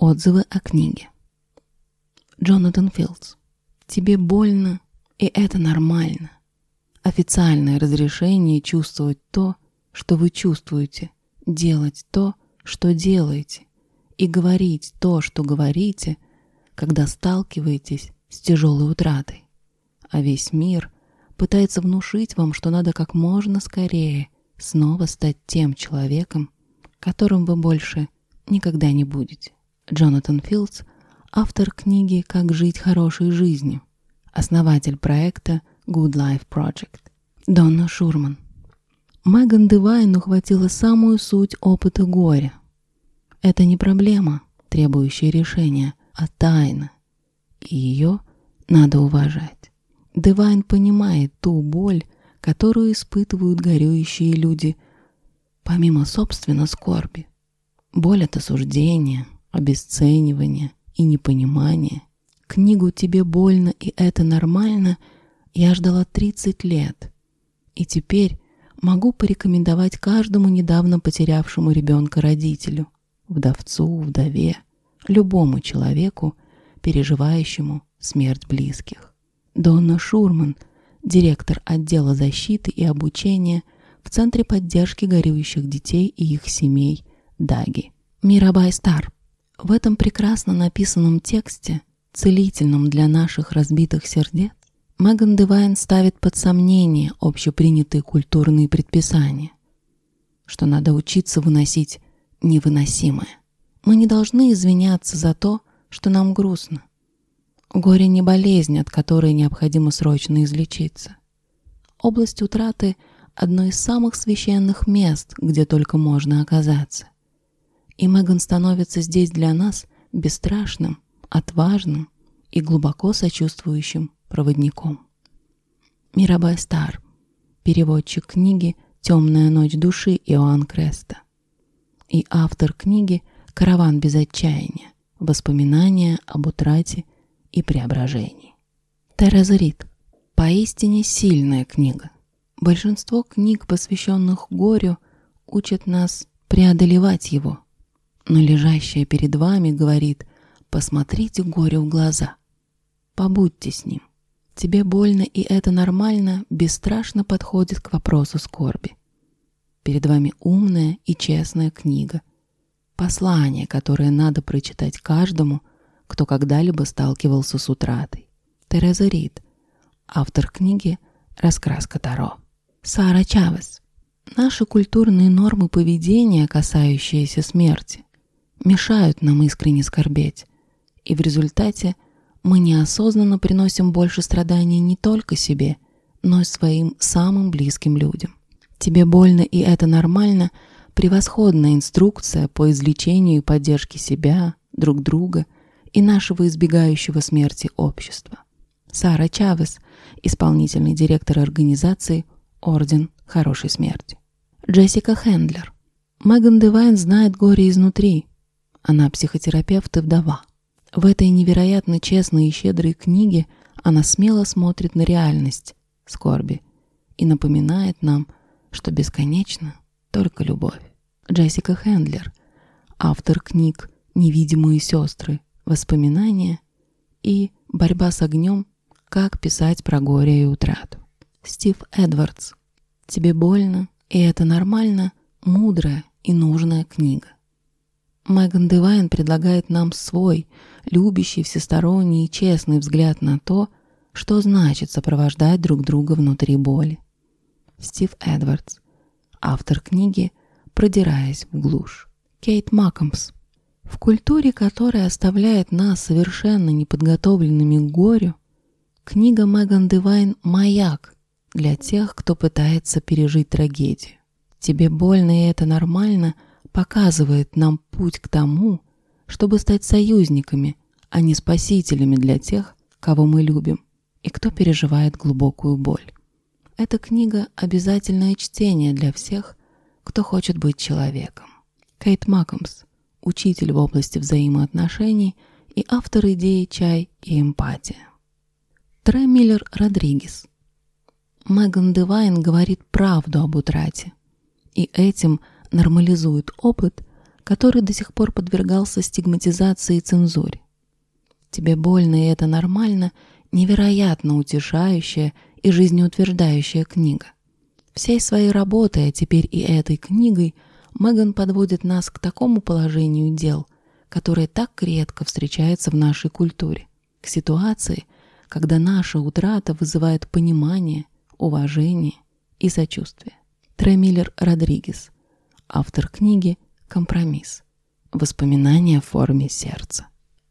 Отзывы о книге. Джонатан Филдс. Тебе больно, и это нормально. Официальное разрешение чувствовать то, что вы чувствуете, делать то, что делаете, и говорить то, что говорите, когда сталкиваетесь с тяжелой утратой. А весь мир пытается внушить вам, что надо как можно скорее снова стать тем человеком, которым вы больше никогда не будете. Джонатан Филдс, автор книги «Как жить хорошей жизнью», основатель проекта Good Life Project. Донна Шурман. Меган Девайн ухватила самую суть опыта горя. Это не проблема, требующая решения, а тайна. И ее надо уважать. Девайн понимает ту боль, которую испытывают горюющие люди, помимо собственной скорби. Боль от осуждения, обесценивание и непонимание. Книгу «Тебе больно и это нормально» я ждала 30 лет. И теперь могу порекомендовать каждому недавно потерявшему ребенка родителю, вдовцу, вдове, любому человеку, переживающему смерть близких. Донна Шурман, директор отдела защиты и обучения в Центре поддержки горюющих детей и их семей Даги. Мирабай Стар. В этом прекрасно написанном тексте, целительном для наших разбитых сердец, Меган Девайн ставит под сомнение общепринятые культурные предписания, что надо учиться выносить невыносимое. Мы не должны извиняться за то, что нам грустно. Горе не болезнь, от которой необходимо срочно излечиться. Область утраты – одно из самых священных мест, где только можно оказаться. И Меган становится здесь для нас бесстрашным, отважным и глубоко сочувствующим проводником. Мирабай Стар, переводчик книги «Темная ночь души» Иоанн Креста и автор книги «Караван без отчаяния. Воспоминания об утрате и преображении». Тереза Рид. Поистине сильная книга. Большинство книг, посвященных горю, учат нас преодолевать его – но лежащая перед вами говорит «посмотрите горю в глаза, побудьте с ним». Тебе больно, и это нормально, бесстрашно подходит к вопросу скорби. Перед вами умная и честная книга. Послание, которое надо прочитать каждому, кто когда-либо сталкивался с утратой. Тереза Рид, автор книги «Раскраска Таро». Сара Чавес. Наши культурные нормы поведения, касающиеся смерти, мешают нам искренне скорбеть, и в результате мы неосознанно приносим больше страданий не только себе, но и своим самым близким людям. Тебе больно и это нормально – превосходная инструкция по излечению и поддержке себя, друг друга и нашего избегающего смерти общества. Сара Чавес, исполнительный директор организации «Орден хорошей смерти». Джессика Хендлер. Меган Девайн знает горе изнутри, она психотерапевт и вдова. В этой невероятно честной и щедрой книге она смело смотрит на реальность скорби и напоминает нам, что бесконечно только любовь. Джессика Хендлер, автор книг «Невидимые сестры», «Воспоминания» и «Борьба с огнем. Как писать про горе и утрату». Стив Эдвардс. «Тебе больно, и это нормально, мудрая и нужная книга». Меган Девайн предлагает нам свой, любящий, всесторонний и честный взгляд на то, что значит сопровождать друг друга внутри боли. Стив Эдвардс, автор книги «Продираясь в глушь». Кейт Маккомс. В культуре, которая оставляет нас совершенно неподготовленными к горю, книга Меган Девайн «Маяк» для тех, кто пытается пережить трагедию. Тебе больно и это нормально – показывает нам путь к тому, чтобы стать союзниками, а не спасителями для тех, кого мы любим и кто переживает глубокую боль. Эта книга – обязательное чтение для всех, кто хочет быть человеком. Кейт Маккомс, учитель в области взаимоотношений и автор идеи «Чай и эмпатия». Трэ Миллер Родригес. Меган Девайн говорит правду об утрате, и этим – нормализует опыт, который до сих пор подвергался стигматизации и цензуре. Тебе больно, и это нормально, невероятно утешающая и жизнеутверждающая книга. Всей своей работой, а теперь и этой книгой, Меган подводит нас к такому положению дел, которое так редко встречается в нашей культуре, к ситуации, когда наша утрата вызывает понимание, уважение и сочувствие. Тремиллер Родригес, автор книги «Компромисс. Воспоминания в форме сердца».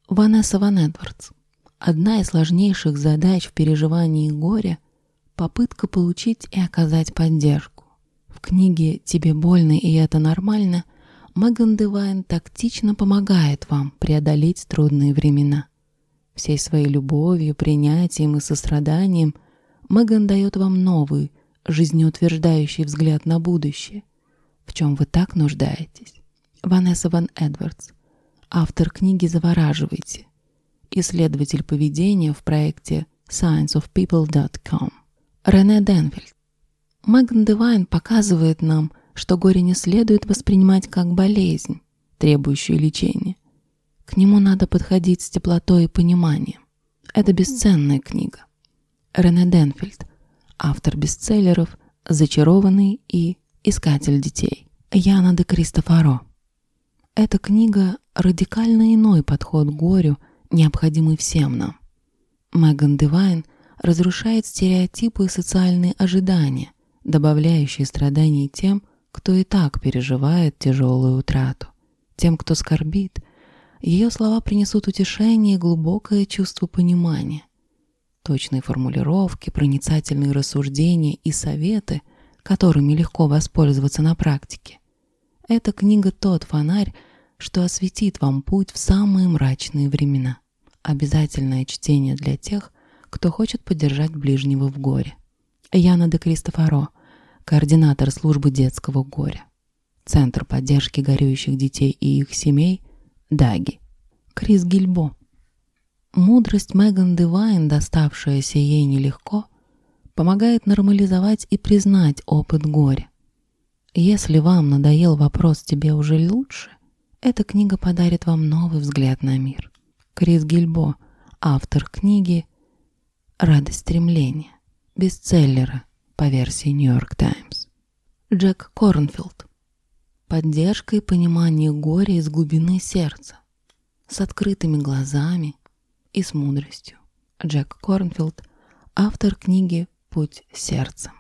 Ванесса Ван Эдвардс. Одна из сложнейших задач в переживании горя – попытка получить и оказать поддержку. В книге «Тебе больно и это нормально» Меган Девайн тактично помогает вам преодолеть трудные времена. Всей своей любовью, принятием и состраданием Меган дает вам новый, жизнеутверждающий взгляд на будущее, чем вы так нуждаетесь. Ванесса Ван Эдвардс, автор книги «Завораживайте», исследователь поведения в проекте scienceofpeople.com. Рене Денфельд. Меган Девайн показывает нам, что горе не следует воспринимать как болезнь, требующую лечения. К нему надо подходить с теплотой и пониманием. Это бесценная книга. Рене Денфельд, автор бестселлеров «Зачарованный» и «Искатель детей». Яна де Кристофаро. Эта книга – радикально иной подход к горю, необходимый всем нам. Меган Девайн разрушает стереотипы и социальные ожидания, добавляющие страданий тем, кто и так переживает тяжелую утрату. Тем, кто скорбит, ее слова принесут утешение и глубокое чувство понимания. Точные формулировки, проницательные рассуждения и советы, которыми легко воспользоваться на практике. Эта книга тот фонарь, что осветит вам путь в самые мрачные времена. Обязательное чтение для тех, кто хочет поддержать ближнего в горе. Яна де Кристофаро, координатор службы детского горя. Центр поддержки горюющих детей и их семей Даги. Крис Гильбо. Мудрость Меган Девайн, доставшаяся ей нелегко, помогает нормализовать и признать опыт горя. Если вам надоел вопрос «тебе уже лучше», эта книга подарит вам новый взгляд на мир. Крис Гильбо, автор книги «Радость стремления», бестселлера по версии York Times. Джек Корнфилд. Поддержка и понимание горя из глубины сердца, с открытыми глазами и с мудростью. Джек Корнфилд, автор книги «Путь сердца».